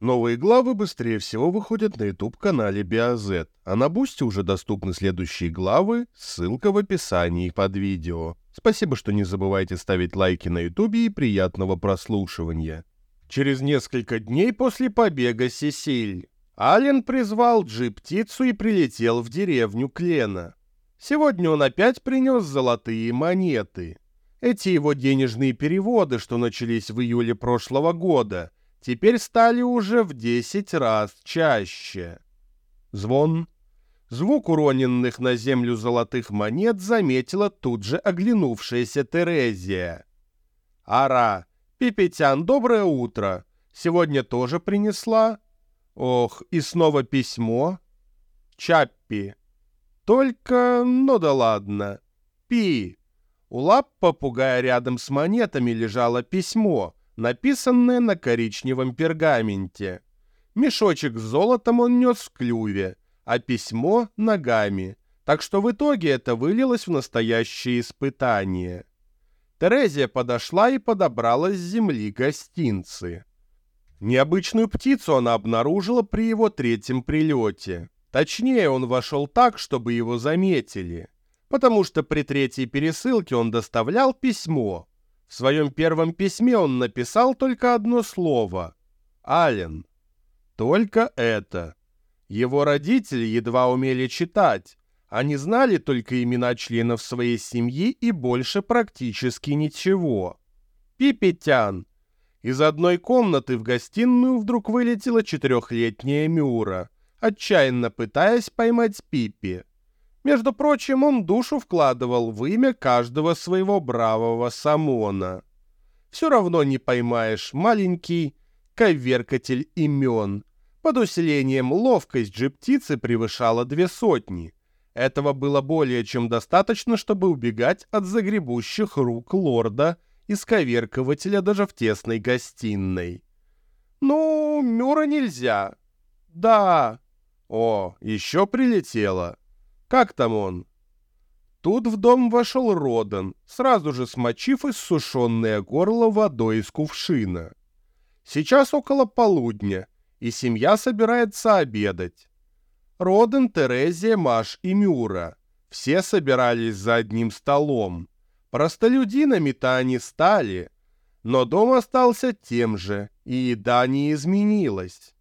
Новые главы быстрее всего выходят на YouTube-канале BioZ, а на Бусте уже доступны следующие главы, ссылка в описании под видео. Спасибо, что не забывайте ставить лайки на YouTube и приятного прослушивания. Через несколько дней после побега Сесиль, Ален призвал Джи-птицу и прилетел в деревню Клена. Сегодня он опять принес золотые монеты. Эти его денежные переводы, что начались в июле прошлого года – теперь стали уже в десять раз чаще. Звон. Звук уроненных на землю золотых монет заметила тут же оглянувшаяся Терезия. «Ара, Пипетян, доброе утро. Сегодня тоже принесла? Ох, и снова письмо? Чаппи. Только, ну да ладно. Пи. У лап попугая рядом с монетами лежало письмо — написанное на коричневом пергаменте. Мешочек с золотом он нес в клюве, а письмо — ногами, так что в итоге это вылилось в настоящее испытание. Терезия подошла и подобрала с земли гостинцы. Необычную птицу она обнаружила при его третьем прилете. Точнее, он вошел так, чтобы его заметили, потому что при третьей пересылке он доставлял письмо, в своем первом письме он написал только одно слово — «Ален». Только это. Его родители едва умели читать. Они знали только имена членов своей семьи и больше практически ничего. Пипетян. Из одной комнаты в гостиную вдруг вылетела четырехлетняя Мюра, отчаянно пытаясь поймать Пипи. Между прочим, он душу вкладывал в имя каждого своего бравого самона. Все равно не поймаешь маленький коверкатель имен. Под усилением ловкость же птицы превышала две сотни. Этого было более чем достаточно, чтобы убегать от загребущих рук лорда и сковеркователя даже в тесной гостиной. «Ну, Мюра нельзя». «Да». «О, еще прилетела». Как там он?» Тут в дом вошел Родан, сразу же смочив иссушенное горло водой из кувшина. Сейчас около полудня, и семья собирается обедать. Родан, Терезия, Маш и Мюра. Все собирались за одним столом. Простолюдинами-то они стали, но дом остался тем же, и еда не изменилась.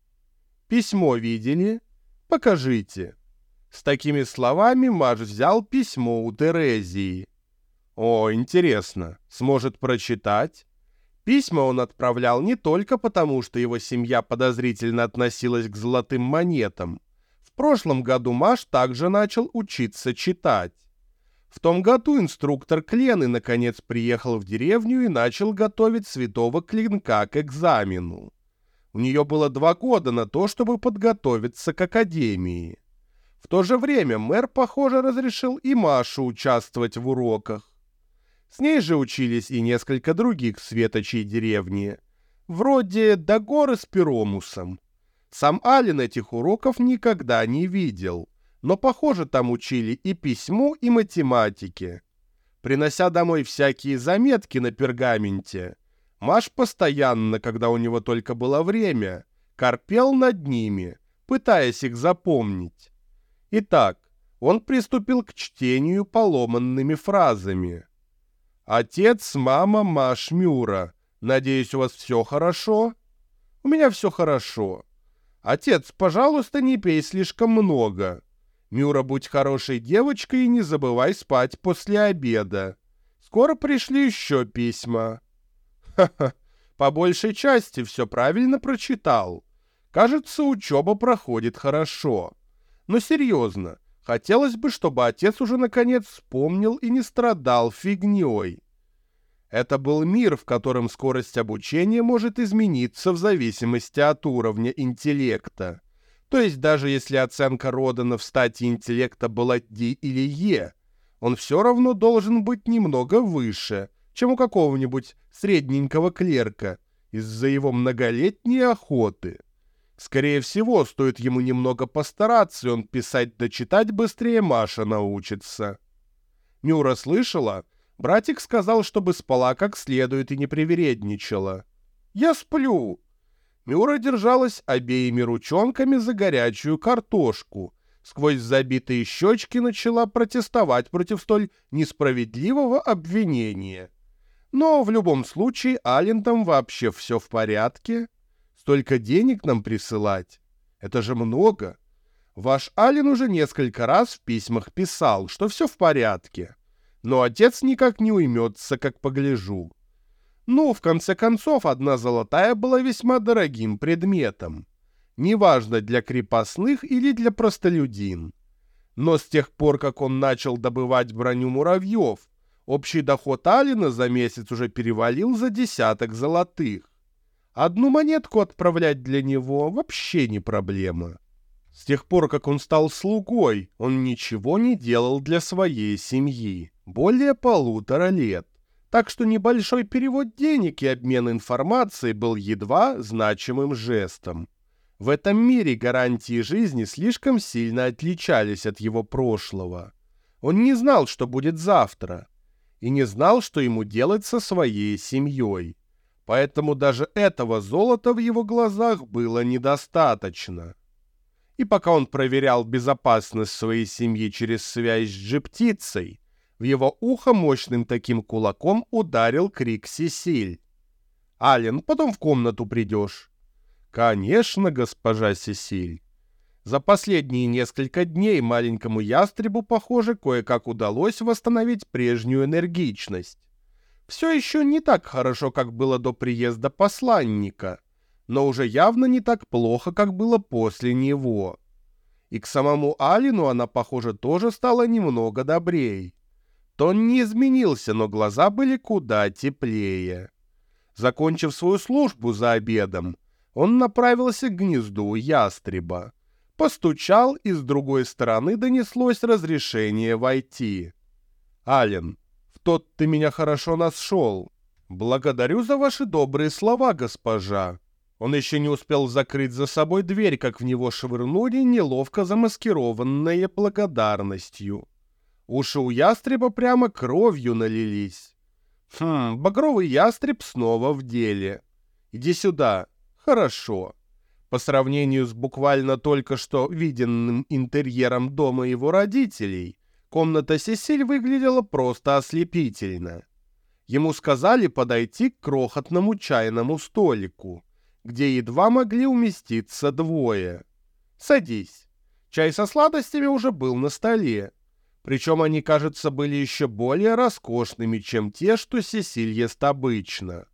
Письмо видели? Покажите. С такими словами Маш взял письмо у Терезии. О, интересно, сможет прочитать? Письма он отправлял не только потому, что его семья подозрительно относилась к золотым монетам. В прошлом году Маш также начал учиться читать. В том году инструктор Клены наконец приехал в деревню и начал готовить святого клинка к экзамену. У нее было два года на то, чтобы подготовиться к академии. В то же время мэр, похоже, разрешил и Машу участвовать в уроках. С ней же учились и несколько других светочей деревни, вроде Дагоры с Пиромусом. Сам Ален этих уроков никогда не видел, но, похоже, там учили и письму, и математике. Принося домой всякие заметки на пергаменте, Маш постоянно, когда у него только было время, корпел над ними, пытаясь их запомнить. Итак, он приступил к чтению поломанными фразами. «Отец, мама, Маш Мюра. Надеюсь, у вас все хорошо?» «У меня все хорошо. Отец, пожалуйста, не пей слишком много. Мюра, будь хорошей девочкой и не забывай спать после обеда. Скоро пришли еще письма». «Ха-ха, по большей части все правильно прочитал. Кажется, учеба проходит хорошо». Но серьезно, хотелось бы, чтобы отец уже наконец вспомнил и не страдал фигней. Это был мир, в котором скорость обучения может измениться в зависимости от уровня интеллекта. То есть даже если оценка Родана в стати интеллекта была D или E, он все равно должен быть немного выше, чем у какого-нибудь средненького клерка из-за его многолетней охоты. Скорее всего, стоит ему немного постараться, и он писать да читать быстрее Маша научится. Мюра слышала? Братик сказал, чтобы спала как следует и не привередничала. «Я сплю!» Мюра держалась обеими ручонками за горячую картошку. Сквозь забитые щечки начала протестовать против столь несправедливого обвинения. Но в любом случае Алентам вообще все в порядке. Столько денег нам присылать. Это же много. Ваш Ален уже несколько раз в письмах писал, что все в порядке. Но отец никак не уймется, как погляжу. Ну, в конце концов, одна золотая была весьма дорогим предметом. Неважно, для крепостных или для простолюдин. Но с тех пор, как он начал добывать броню муравьев, общий доход Алина за месяц уже перевалил за десяток золотых. Одну монетку отправлять для него вообще не проблема. С тех пор, как он стал слугой, он ничего не делал для своей семьи. Более полутора лет так что небольшой перевод денег и обмен информацией был едва значимым жестом. В этом мире гарантии жизни слишком сильно отличались от его прошлого. Он не знал, что будет завтра, и не знал, что ему делать со своей семьей. Поэтому даже этого золота в его глазах было недостаточно. И пока он проверял безопасность своей семьи через связь с джиптицей, в его ухо мощным таким кулаком ударил крик Сесиль. «Ален, потом в комнату придешь». «Конечно, госпожа Сесиль». За последние несколько дней маленькому ястребу, похоже, кое-как удалось восстановить прежнюю энергичность. Все еще не так хорошо, как было до приезда посланника, но уже явно не так плохо, как было после него. И к самому Алину она, похоже, тоже стала немного добрей. Тон не изменился, но глаза были куда теплее. Закончив свою службу за обедом, он направился к гнезду ястреба. Постучал, и с другой стороны донеслось разрешение войти. «Ален, тот ты меня хорошо нашел. Благодарю за ваши добрые слова, госпожа». Он еще не успел закрыть за собой дверь, как в него швырнули, неловко замаскированные благодарностью. Уши у ястреба прямо кровью налились. Хм, багровый ястреб снова в деле. Иди сюда. Хорошо. По сравнению с буквально только что виденным интерьером дома его родителей, комната Сесиль выглядела просто ослепительно. Ему сказали подойти к крохотному чайному столику, где едва могли уместиться двое. «Садись». Чай со сладостями уже был на столе, причем они, кажется, были еще более роскошными, чем те, что Сесиль ест обычно.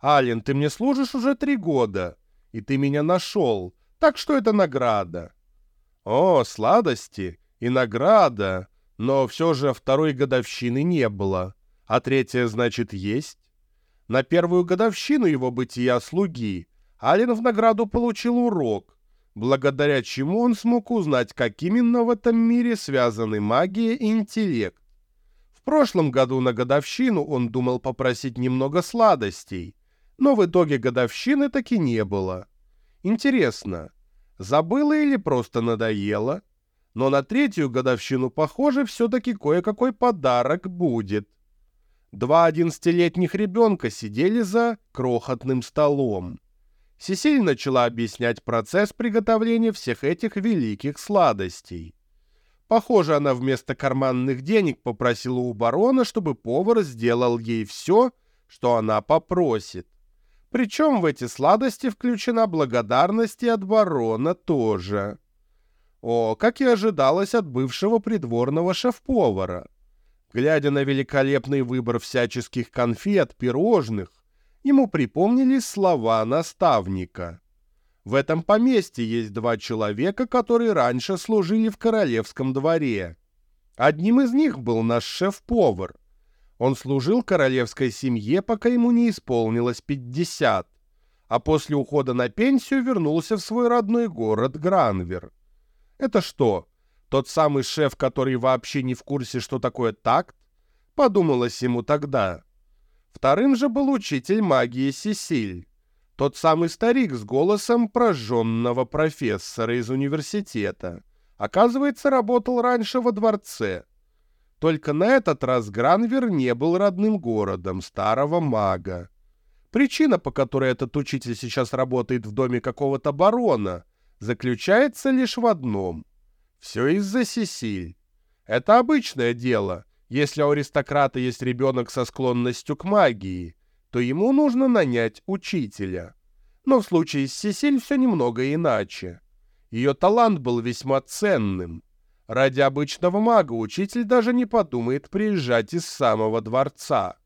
«Ален, ты мне служишь уже три года, и ты меня нашел, так что это награда». «О, сладости и награда, но все же второй годовщины не было, а третья, значит, есть». На первую годовщину его бытия слуги Ален в награду получил урок, благодаря чему он смог узнать, как именно в этом мире связаны магия и интеллект. В прошлом году на годовщину он думал попросить немного сладостей, но в итоге годовщины таки не было. Интересно, забыла или просто надоело? Но на третью годовщину, похоже, все-таки кое-какой подарок будет. Два одиннадцатилетних ребенка сидели за крохотным столом. Сесиль начала объяснять процесс приготовления всех этих великих сладостей. Похоже, она вместо карманных денег попросила у барона, чтобы повар сделал ей все, что она попросит. Причем в эти сладости включена благодарность и от барона тоже. О, как и ожидалось от бывшего придворного шеф-повара. Глядя на великолепный выбор всяческих конфет, пирожных, ему припомнились слова наставника. В этом поместье есть два человека, которые раньше служили в королевском дворе. Одним из них был наш шеф-повар. Он служил королевской семье, пока ему не исполнилось 50, а после ухода на пенсию вернулся в свой родной город Гранвер. Это что, тот самый шеф, который вообще не в курсе, что такое такт? Подумалось ему тогда. Вторым же был учитель магии Сесиль, тот самый старик с голосом прожженного профессора из университета. Оказывается, работал раньше во дворце. Только на этот раз Гранвер не был родным городом старого мага. Причина, по которой этот учитель сейчас работает в доме какого-то барона, заключается лишь в одном. Все из-за Сесиль. Это обычное дело. Если у аристократа есть ребенок со склонностью к магии, то ему нужно нанять учителя. Но в случае с Сесиль все немного иначе. Ее талант был весьма ценным. Ради обычного мага учитель даже не подумает приезжать из самого дворца.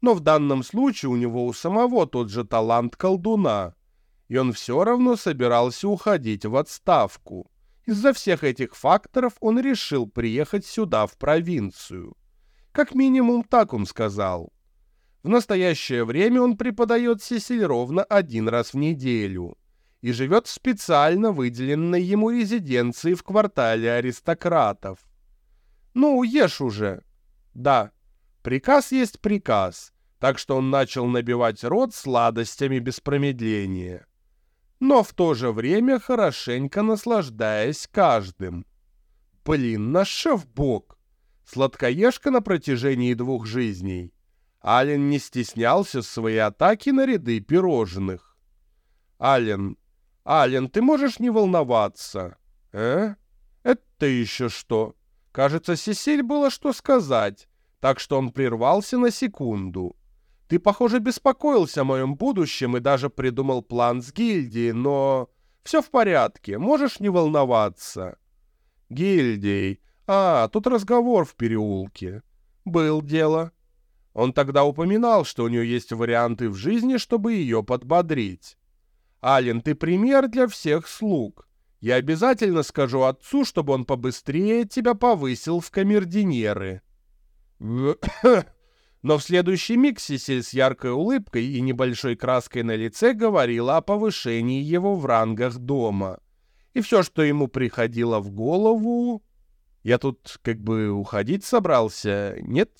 Но в данном случае у него у самого тот же талант колдуна, и он все равно собирался уходить в отставку. Из-за всех этих факторов он решил приехать сюда, в провинцию. Как минимум так он сказал. В настоящее время он преподает Сесиль ровно один раз в неделю и живет в специально выделенной ему резиденции в квартале аристократов. Ну, ешь уже. Да, приказ есть приказ, так что он начал набивать рот сладостями без промедления но в то же время хорошенько наслаждаясь каждым. Блин, наш шеф-бог! Сладкоежка на протяжении двух жизней. Ален не стеснялся своей атаки на ряды пирожных. Ален, Ален, ты можешь не волноваться. Э? Это еще что? Кажется, Сесиль было что сказать, так что он прервался на секунду. Ты, похоже, беспокоился о моем будущем и даже придумал план с гильдией, но... Все в порядке, можешь не волноваться. Гильдией. А, тут разговор в переулке. Был дело. Он тогда упоминал, что у нее есть варианты в жизни, чтобы ее подбодрить. Ален, ты пример для всех слуг. Я обязательно скажу отцу, чтобы он побыстрее тебя повысил в камердинеры. Но в следующий миг Сесиль с яркой улыбкой и небольшой краской на лице говорила о повышении его в рангах дома. И все, что ему приходило в голову... Я тут как бы уходить собрался, нет?